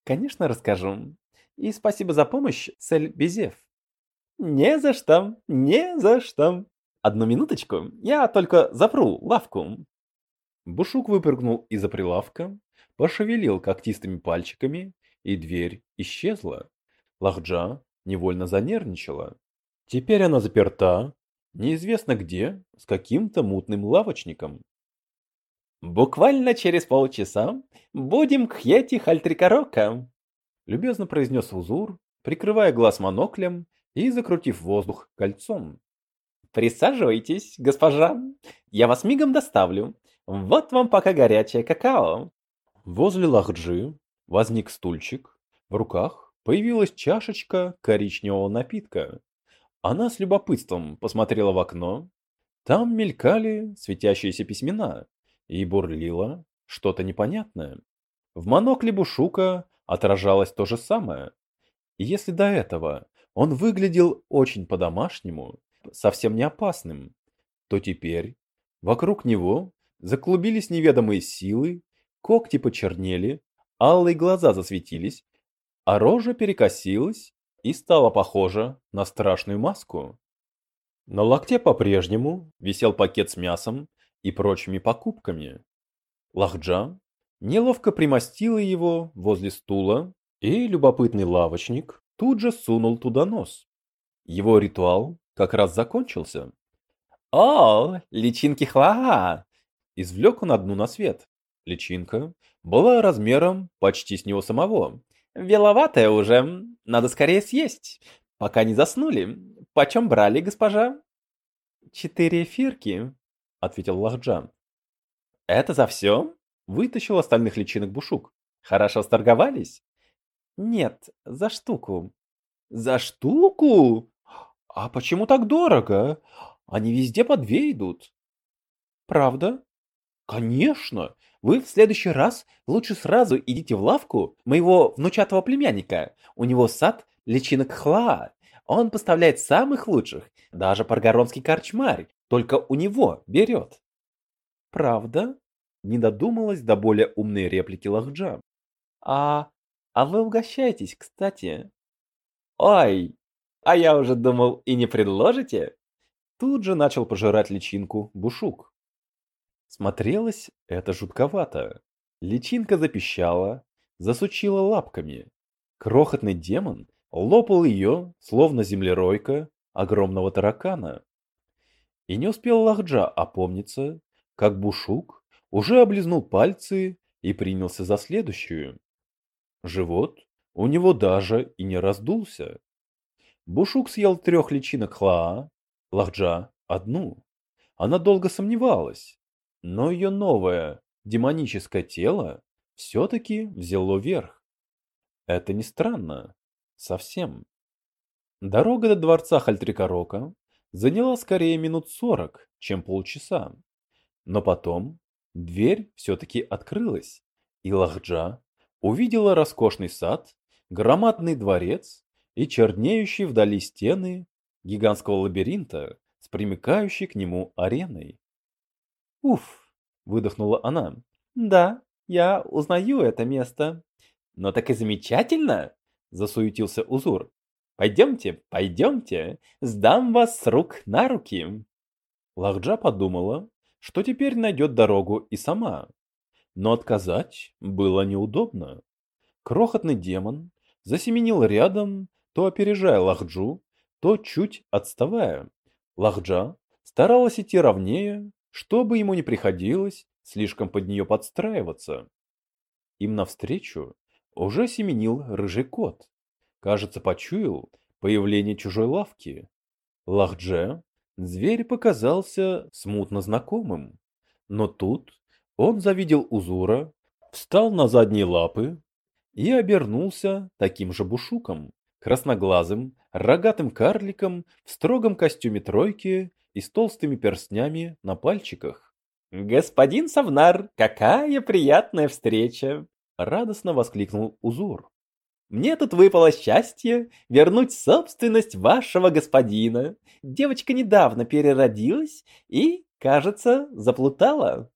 Конечно, расскажу. И спасибо за помощь, Цель Безев. Не за что, не за что, одну минуточку, я только запру лавку.
Бушук выпрыгнул из-за прилавка, пошевелил когтистыми пальчиками, и дверь исчезла. Лахджа невольно занервничала. Теперь она заперта, неизвестно где, с каким-то мутным лавочником.
«Буквально через полчаса будем к Хети Хальтрикорока»,
любезно произнес Узур, прикрывая глаз моноклем и закрутив воздух кольцом.
«Присаживайтесь, госпожа, я вас мигом доставлю. Вот вам пока горячее какао».
Возле Лахджи возник стульчик, в руках появилась чашечка коричневого напитка. Она с любопытством посмотрела в окно. Там мелькали светящиеся письмена и бурлило что-то непонятное. В монокле Бушука отражалось то же самое. И если до этого он выглядел очень по-домашнему, совсем не опасным, то теперь вокруг него заклубились неведомые силы, когти почернели, алые глаза засветились, а рожа перекосилась и стала похожа на страшную маску. На локте по-прежнему висел пакет с мясом и прочими покупками. Лахджа неловко примостила его возле стула, и любопытный лавочник тут же сунул туда нос. Его ритуал как раз закончился.
«О, личинки хлаа!»
Извлек он одну на свет. Личинка была размером почти с него самого.
«Веловатая уже, надо скорее съесть, пока не заснули. Почем брали, госпожа?»
«Четыре эфирки», — ответил Лахджан.
«Это за все?» — вытащил остальных личинок Бушук. «Хорошо сторговались?»
«Нет, за штуку».
«За штуку? А почему так дорого? Они везде по две идут».
«Правда?»
«Конечно! Вы в следующий раз лучше сразу идите в лавку моего внучатого племянника. У него сад личинок хла. Он поставляет самых лучших, даже паргоронский корчмарь только у него берет.
Правда? Не додумалась до более умной реплики Лахджа.
А, а вы угощаетесь, кстати. Ой, а я уже думал и не предложите.
Тут же начал пожирать личинку Бушук. Смотрелось это жутковато. Личинка запищала, засучила лапками. Крохотный демон лопал ее, словно землеройка огромного таракана. И не успел Лахджа опомниться, как Бушук уже облизнул пальцы и принялся за следующую. Живот у него даже и не раздулся. Бушук съел трех личинок Хлаа, Лахджа – одну. Она долго сомневалась, но ее новое демоническое тело все-таки взяло верх. Это не странно. Совсем. Дорога до дворца Хальтрикорока заняла скорее минут сорок, чем полчаса. Но потом дверь все-таки открылась, и Лахджа увидела роскошный сад, громадный дворец и чернеющие вдали стены гигантского лабиринта с примыкающей к нему ареной.
«Уф!» – выдохнула она. «Да, я узнаю это место». «Но так и замечательно!» – засуетился Узур. Пойдемте, пойдемте, сдам вас с рук на руки.
Лахджа подумала, что теперь найдет дорогу и сама. Но отказать было неудобно. Крохотный демон засеменил рядом, то опережая Лахджу, то чуть отставая. Лахджа старалась идти ровнее, чтобы ему не приходилось слишком под нее подстраиваться. Им навстречу уже семенил рыжий кот. Кажется, почуял появление чужой лавки. Лахдже зверь показался смутно знакомым. Но тут он завидел Узура, встал на задние лапы и обернулся таким же бушуком, красноглазым, рогатым карликом в строгом костюме тройки и с толстыми перстнями на пальчиках.
«Господин Савнар, какая приятная встреча!»
— радостно воскликнул Узур.
Мне тут выпало счастье вернуть собственность вашего господина. Девочка недавно переродилась и, кажется, заплутала.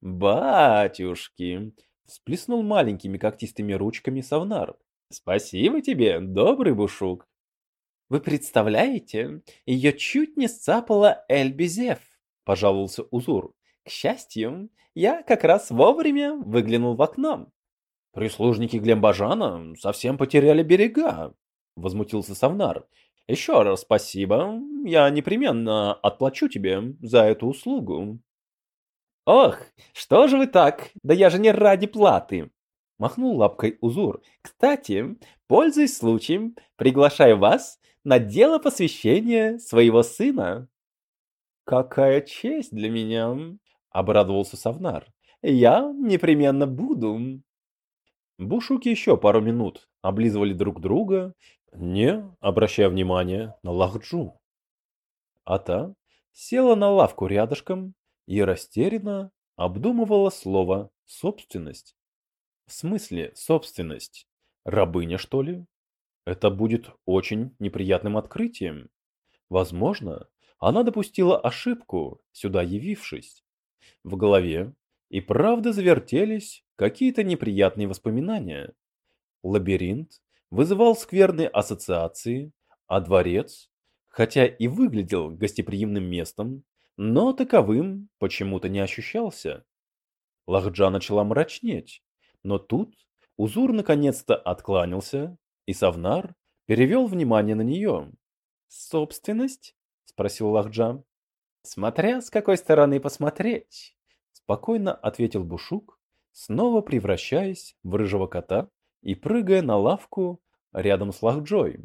Батюшки, всплеснул маленькими когтистыми ручками Савнар. Спасибо тебе, добрый бушук.
Вы представляете, ее чуть не сцапала Эльбизев, пожаловался Узур. К счастью, я как раз вовремя выглянул в окно.
Прислужники Глембажана совсем потеряли берега, возмутился Савнар. Еще раз спасибо, я непременно отплачу тебе за эту услугу.
Ох, что же вы так? Да я же не ради платы. Махнул лапкой Узур. Кстати, пользуясь случаем, приглашаю вас на дело посвящения своего сына. Какая честь для меня, обрадовался Савнар. Я непременно буду.
Бушуки еще пару минут облизывали друг друга, не обращая внимания на Лахджу. А та села на лавку рядышком и растерянно обдумывала слово «собственность». В смысле собственность? Рабыня, что ли? Это будет очень неприятным открытием. Возможно, она допустила ошибку, сюда явившись. В голове и правда завертелись какие-то неприятные воспоминания. Лабиринт вызывал скверные ассоциации, а дворец, хотя и выглядел гостеприимным местом, но таковым почему-то не ощущался. Лахджа начала мрачнеть, но тут Узур наконец-то откланялся и Савнар перевел внимание на нее.
«Собственность?» — спросил Лахджа. «Смотря с какой стороны посмотреть», — спокойно ответил Бушук, снова превращаясь в рыжего кота и прыгая на лавку рядом с Лахджой.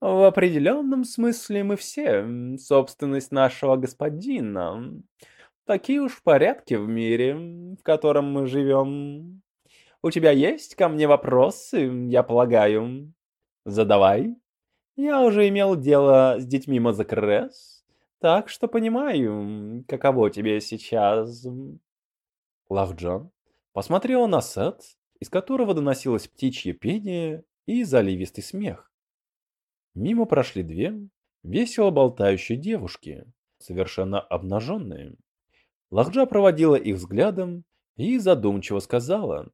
«В определенном смысле мы все собственность нашего господина. Такие уж порядки в мире, в котором мы живем. У тебя есть ко мне вопросы, я полагаю?» Задавай. Я уже имел дело с детьми Мазакрес, так что понимаю, каково тебе сейчас.
Лахджан посмотрела на сад, из которого доносилось птичье пение и заливистый смех. Мимо прошли две весело болтающие девушки, совершенно обнаженные. Лахджа проводила их взглядом и задумчиво сказала.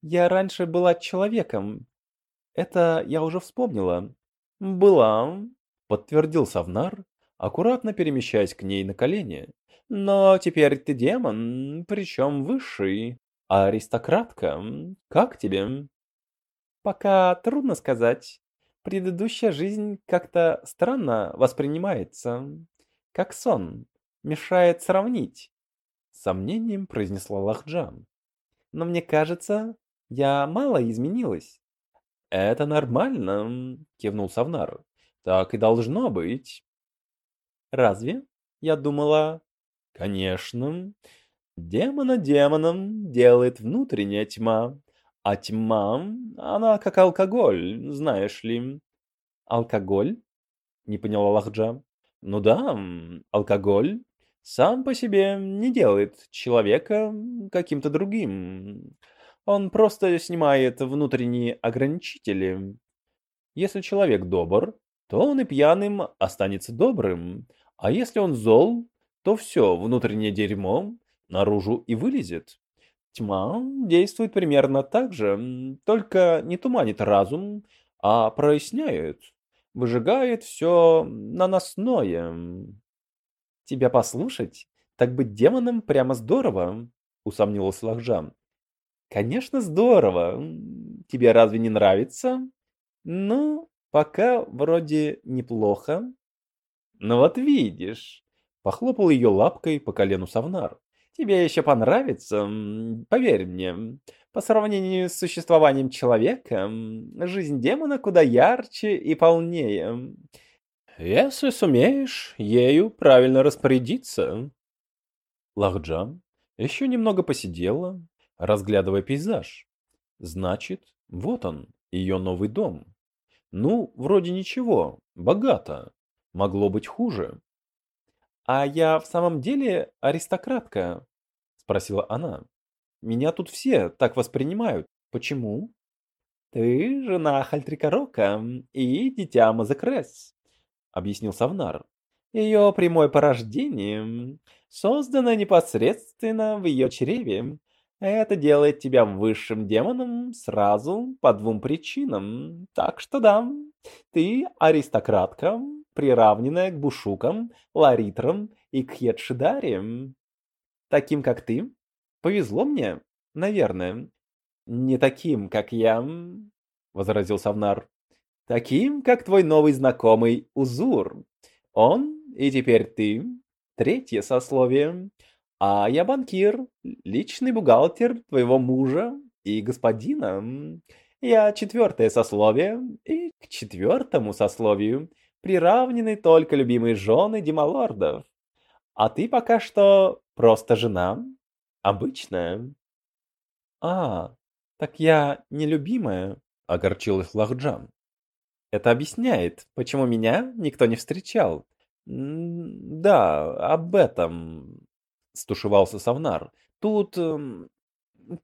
«Я раньше была человеком, это я уже вспомнила. Была, подтвердил Савнар, аккуратно перемещаясь к ней на колени. Но теперь ты демон, причем высший. А аристократка, как тебе? Пока трудно сказать. Предыдущая жизнь как-то странно воспринимается. Как сон. Мешает сравнить. С сомнением произнесла Лахджан. Но мне кажется, я мало изменилась.
«Это нормально», — кивнул Савнар. «Так и должно быть».
«Разве? Я думала...»
«Конечно. Демона демоном делает внутренняя тьма, а тьма, она как алкоголь, знаешь ли».
«Алкоголь?» — не поняла Лахджа.
«Ну да, алкоголь сам по себе не делает человека каким-то другим. Он просто снимает внутренние ограничители. Если человек добр, то он и пьяным останется добрым, а если он зол, то все внутреннее дерьмо наружу и вылезет. Тьма действует примерно так же, только не туманит разум, а проясняет, выжигает все наносное.
Тебя послушать, так быть демоном прямо здорово, усомнилась Лахжан. Конечно, здорово. Тебе разве не нравится? Ну, пока вроде неплохо. Ну вот видишь. Похлопал ее лапкой по колену Савнар. Тебе еще понравится, поверь мне. По сравнению с существованием человека, жизнь демона куда ярче и полнее.
Если сумеешь ею правильно распорядиться. Лахджан еще немного посидела, разглядывая пейзаж. Значит, вот он, ее новый дом. Ну, вроде ничего, богато. Могло быть хуже.
«А я в самом деле аристократка?» – спросила она. «Меня тут все так воспринимают. Почему?» «Ты жена Хальтрикорока и дитя Мазекрес», – объяснил Савнар. «Ее прямое порождение создано непосредственно в ее чреве, Это делает тебя высшим демоном сразу по двум причинам. Так что да, ты аристократка, приравненная к бушукам, ларитрам и к хедшидариям. Таким, как ты, повезло мне, наверное. Не таким, как я, возразил Савнар. Таким, как твой новый знакомый Узур. Он и теперь ты. Третье сословие. А я банкир, личный бухгалтер твоего мужа и господина. Я четвертое сословие, и к четвертому сословию приравнены только любимые жены демалордов. А ты пока что просто жена, обычная.
А, так я нелюбимая, огорчилась Лахджан. Это объясняет, почему меня никто не встречал. Да, об этом стушевался Савнар. Тут эм,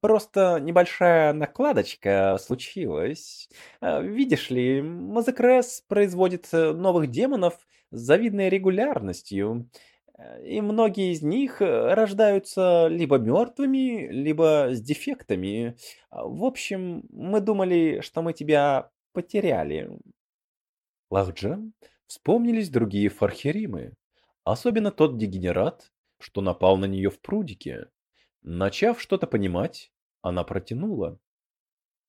просто небольшая накладочка случилась. А, видишь ли, Мазекрес производит э, новых демонов с завидной регулярностью. И многие из них э, рождаются либо мертвыми, либо с дефектами. А, в общем, мы думали, что мы тебя потеряли.
Лахджан вспомнились другие фархеримы, особенно тот дегенерат, что напал на нее в прудике. Начав что-то понимать, она протянула.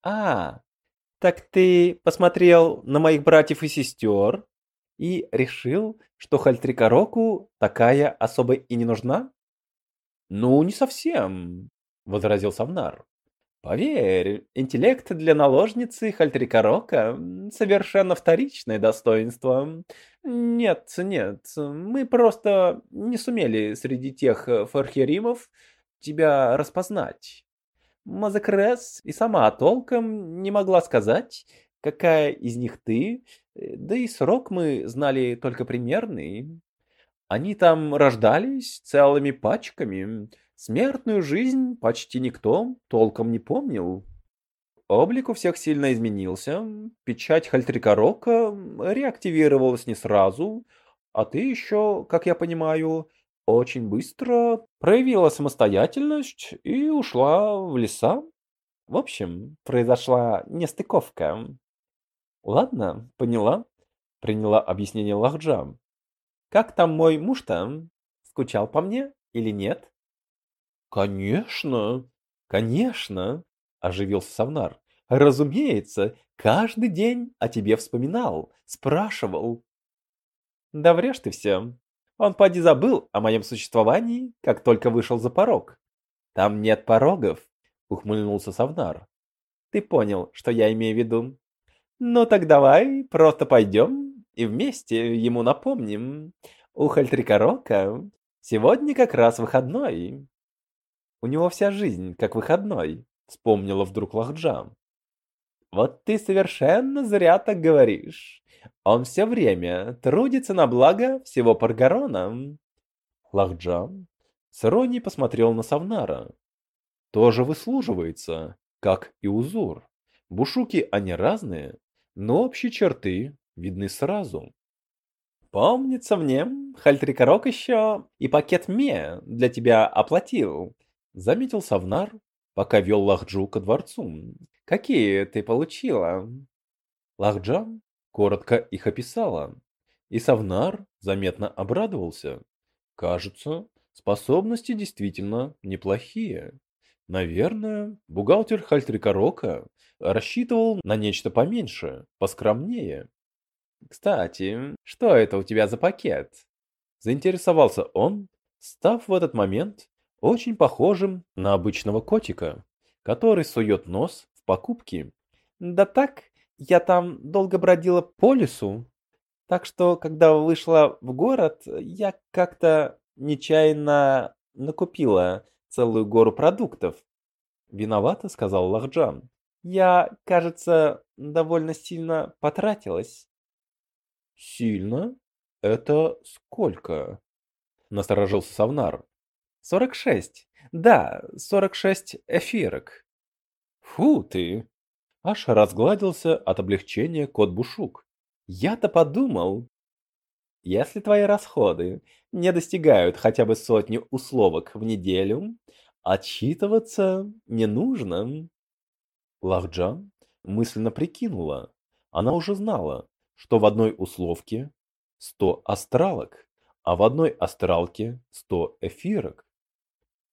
«А, так ты посмотрел на моих братьев и сестер и решил, что Хальтрикороку такая особо и не нужна?»
«Ну, не совсем», — возразил Савнар.
Поверь, интеллект для наложницы Хальтрикорока совершенно вторичное достоинство. Нет, нет, мы просто не сумели среди тех фархеримов тебя распознать. Мазакрес и сама толком не могла сказать, какая из них ты, да и срок мы знали только примерный. Они там рождались целыми пачками, Смертную жизнь почти никто толком не помнил. Облик у всех сильно изменился, печать Хальтрикорока реактивировалась не сразу, а ты еще, как я понимаю, очень быстро проявила самостоятельность и ушла в леса. В общем, произошла нестыковка. Ладно, поняла, приняла объяснение Лахджа. Как там мой муж-то? Скучал по мне или нет?
«Конечно, конечно!» – оживился Савнар. «Разумеется, каждый день о тебе вспоминал, спрашивал».
«Да врешь ты все. Он поди забыл о моем существовании, как только вышел за порог. Там нет порогов», – ухмыльнулся Савнар. «Ты понял, что я имею в виду? Ну так давай просто пойдем и вместе ему напомним. У Хальтрикорока сегодня как раз выходной». У него вся жизнь как выходной, вспомнила вдруг Лахджан. Вот ты совершенно зря так говоришь. Он все время трудится на благо всего Паргарона.
Лахджан с иронией посмотрел на Савнара. Тоже выслуживается, как и Узур. Бушуки они разные, но общие черты видны сразу.
Помнится мне, Хальтрикорок еще и пакет Ме для тебя оплатил. Заметил Савнар, пока вел Лахджу ко дворцу. Какие ты получила?
Лахджа коротко их описала, и Савнар заметно обрадовался. Кажется, способности действительно неплохие. Наверное, бухгалтер Хальтрикорока рассчитывал на нечто поменьше, поскромнее.
«Кстати, что это у тебя за пакет?»
Заинтересовался он, став в этот момент очень похожим на обычного котика, который сует нос в покупки.
Да так, я там долго бродила по лесу, так что, когда вышла в город, я как-то нечаянно накупила целую гору продуктов. Виновата, сказал Лахджан. Я, кажется, довольно сильно потратилась.
Сильно? Это сколько? Насторожился Савнар.
Сорок шесть. Да, сорок шесть эфирок.
Фу ты! Аж разгладился от облегчения кот Бушук.
Я-то подумал, если твои расходы не достигают хотя бы сотни условок в неделю,
Отчитываться не нужно. Лахджан мысленно прикинула. Она уже знала, что в одной условке 100 астралок, а в одной астралке 100 эфирок.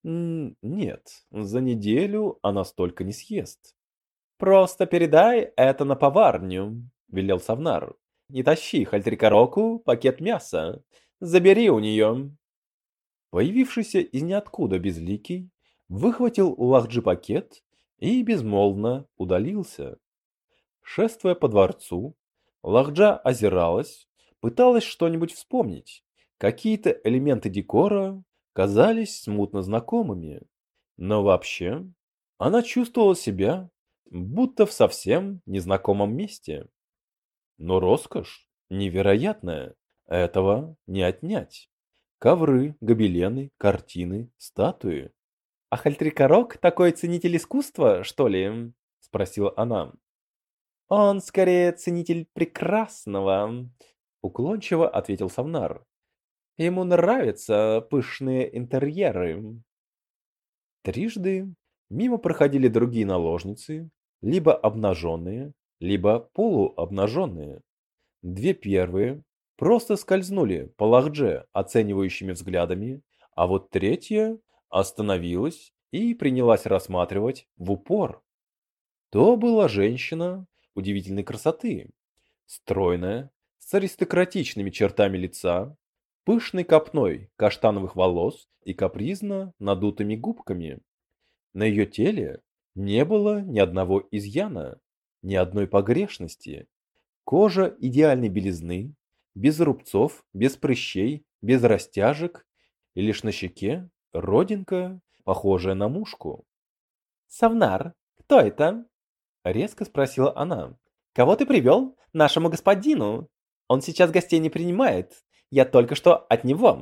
Нет, за неделю она столько не съест. Просто передай это на поварню, велел Савнар. Не тащи Хальтрикороку пакет мяса. Забери у нее. Появившийся из ниоткуда безликий выхватил у Лахджи пакет и безмолвно удалился. Шествуя по дворцу, Лахджа озиралась, пыталась что-нибудь вспомнить. Какие-то элементы декора казались смутно знакомыми. Но вообще, она чувствовала себя будто в совсем незнакомом месте. Но роскошь невероятная, этого не отнять. Ковры, гобелены, картины, статуи.
«А Хальтрикорок такой ценитель искусства, что ли?» — спросила она. «Он скорее ценитель прекрасного», — уклончиво ответил Савнар. «Ему нравятся пышные интерьеры».
Трижды мимо проходили другие наложницы, либо обнаженные, либо полуобнаженные. Две первые просто скользнули по Лахдже оценивающими взглядами, а вот третья остановилась и принялась рассматривать в упор. То была женщина удивительной красоты, стройная, с аристократичными чертами лица, пышной копной каштановых волос и капризно надутыми губками. На ее теле не было ни одного изъяна, ни одной погрешности. Кожа идеальной белизны, без рубцов, без прыщей, без растяжек, и лишь на щеке родинка, похожая на мушку.
«Савнар, кто это?» — резко спросила она. «Кого ты привел? Нашему господину. Он сейчас гостей не принимает. Я только что от него.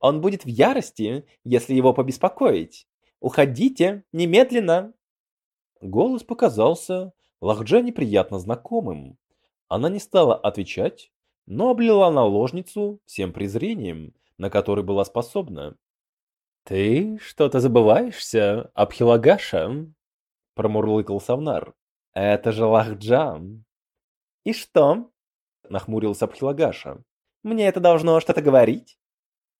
Он будет в ярости, если его побеспокоить. Уходите немедленно!»
Голос показался Лахдже неприятно знакомым. Она не стала отвечать, но облила наложницу всем презрением, на который была способна.
«Ты что-то забываешься, Абхилагаша?» — промурлыкал Савнар. «Это же Лахджан!» «И что?» — нахмурился Абхилагаша. «Мне это должно что-то говорить?»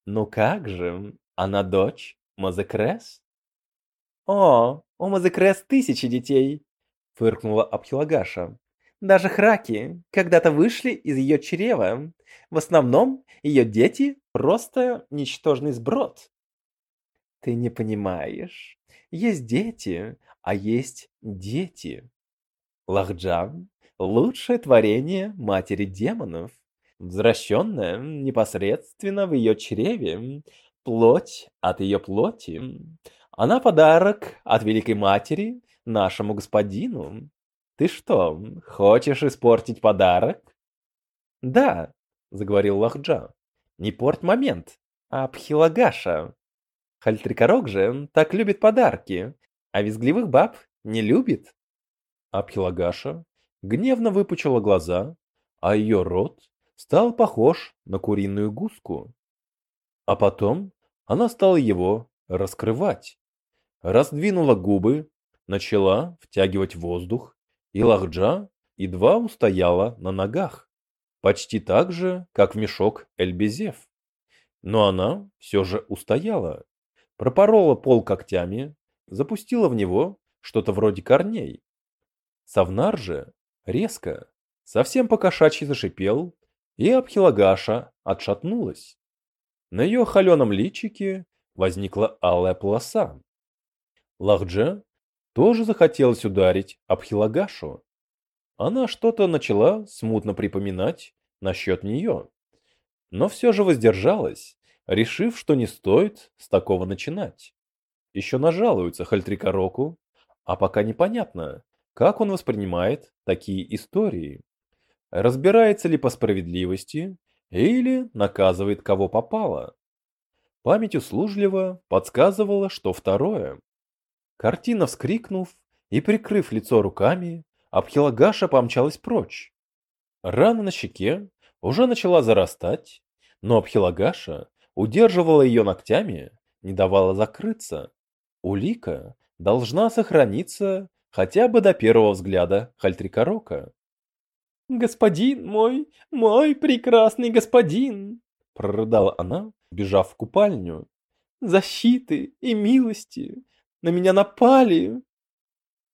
«Ну как же, она дочь Мазекрес?» «О, у Мазекрес тысячи детей!» — фыркнула Абхилагаша. «Даже храки когда-то вышли из ее чрева. В основном ее дети просто ничтожный сброд». «Ты не понимаешь. Есть дети, а есть дети. Лахджан — лучшее творение матери демонов, возвращенное непосредственно в ее чреве, плоть от ее плоти. Она подарок от Великой Матери нашему господину. Ты что, хочешь испортить подарок? Да, заговорил Лахджа. Не порть момент, а Пхилагаша. Хальтрикорок же так любит подарки, а визгливых баб не любит.
Абхилагаша гневно выпучила глаза, а ее рот стал похож на куриную гуску. А потом она стала его раскрывать раздвинула губы, начала втягивать воздух, и Лахджа едва устояла на ногах, почти так же, как в мешок Эльбезев. Но она все же устояла, пропорола пол когтями, запустила в него что-то вроде корней. Савнар же резко, совсем по-кошачьи зашипел, и Абхилагаша отшатнулась. На ее холеном личике возникла алая полоса. Лахдже тоже захотелось ударить Абхилагашу. Она что-то начала смутно припоминать насчет нее, но все же воздержалась, решив, что не стоит с такого начинать. Еще нажалуются Хальтрикороку, а пока непонятно, как он воспринимает такие истории. Разбирается ли по справедливости или наказывает кого попало. Память услужливо подсказывала, что второе. Картина, вскрикнув и прикрыв лицо руками, Абхилагаша помчалась прочь. Рана на щеке уже начала зарастать, но Абхилагаша удерживала ее ногтями, не давала закрыться. Улика должна сохраниться хотя бы до первого взгляда Хальтрикорока.
«Господин мой, мой прекрасный господин!» — прорыдала она, бежав в купальню. «Защиты и милости! На меня напали!»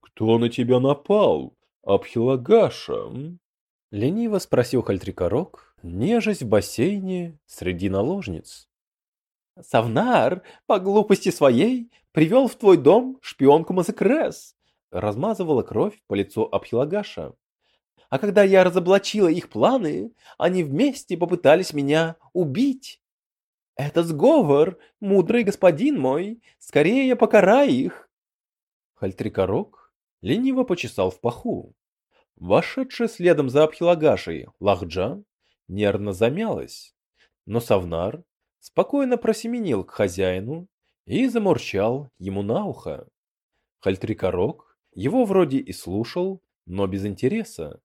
«Кто на тебя напал, Абхилагаша?»
— лениво спросил Хальтрикорок, нежесть в бассейне среди наложниц.
«Савнар, по глупости своей, привел в твой дом шпионку Мазекрес!» размазывала кровь по лицу Абхилагаша. А когда я разоблачила их планы, они вместе попытались меня убить. Это сговор, мудрый господин мой, скорее покарай их.
Хальтрикорок лениво почесал в паху. Вошедшая следом за Абхилагашей Лахджа нервно замялась, но Савнар спокойно просеменил к хозяину и замурчал ему на ухо. Хальтрикорок его вроде и слушал, но без интереса.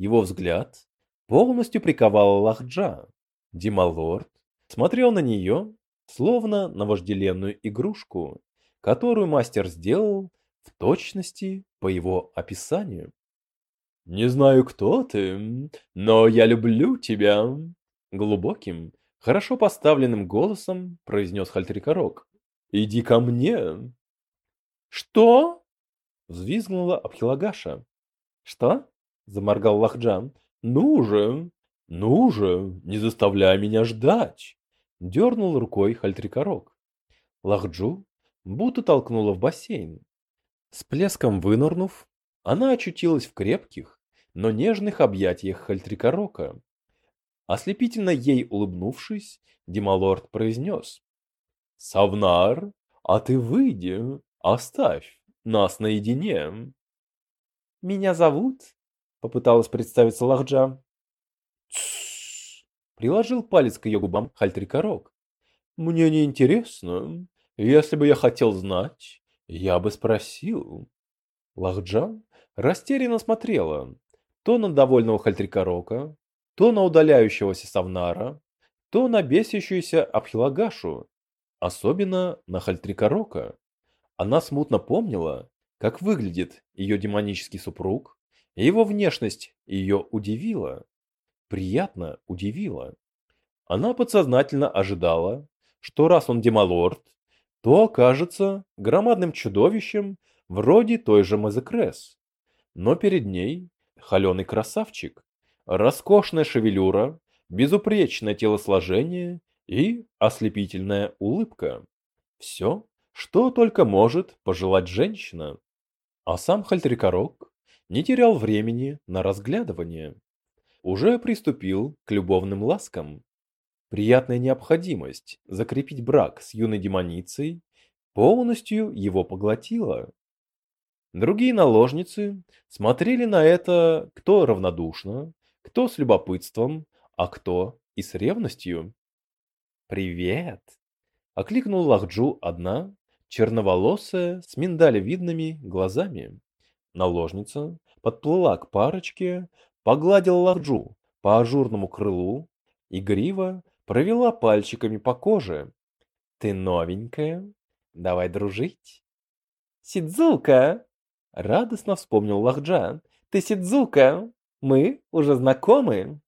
Его взгляд полностью приковала Лахджа. Дималорд смотрел на нее, словно на вожделенную игрушку, которую мастер сделал в точности по его описанию.
«Не знаю, кто ты, но я люблю тебя!»
Глубоким, хорошо поставленным голосом произнес Хальтрикорок.
«Иди ко мне!»
«Что?»
Взвизгнула Абхилагаша.
«Что?» — заморгал Лахджан.
«Ну же! Ну же! Не заставляй меня ждать!»
Дернул рукой Хальтрикорок. Лахджу будто толкнула в бассейн. С плеском вынырнув, она очутилась в крепких, но нежных объятиях Хальтрикорока. Ослепительно ей улыбнувшись, Дималорд произнес.
«Савнар, а ты выйди, оставь нас наедине.
Меня зовут? Попыталась представиться Лахджа.
Приложил палец к ее губам Хальтрикорок.
Мне не интересно. Если бы я хотел знать, я бы спросил.
Лахджан растерянно смотрела то на довольного Хальтрикорока, то на удаляющегося Савнара, то на бесящуюся Абхилагашу, особенно на Хальтрикорока. Она смутно помнила, как выглядит ее демонический супруг, его внешность ее удивила. Приятно удивила. Она подсознательно ожидала, что раз он демалорд, то окажется громадным чудовищем вроде той же Мазекрес. Но перед ней холеный красавчик, роскошная шевелюра, безупречное телосложение и ослепительная улыбка. Все, что только может пожелать женщина. А сам Хальтрикорок не терял времени на разглядывание. Уже приступил к любовным ласкам. Приятная необходимость закрепить брак с юной демоницей полностью его поглотила. Другие наложницы смотрели на это кто равнодушно, кто с любопытством, а кто и с ревностью. «Привет!» — окликнул Лахджу одна, черноволосая, с миндалевидными глазами. Наложница подплыла к парочке, погладила Лахджу по ажурному крылу, игриво провела пальчиками по коже. «Ты новенькая? Давай дружить!»
«Сидзука!» — радостно вспомнил Лахджан. «Ты Сидзука! Мы уже знакомы!»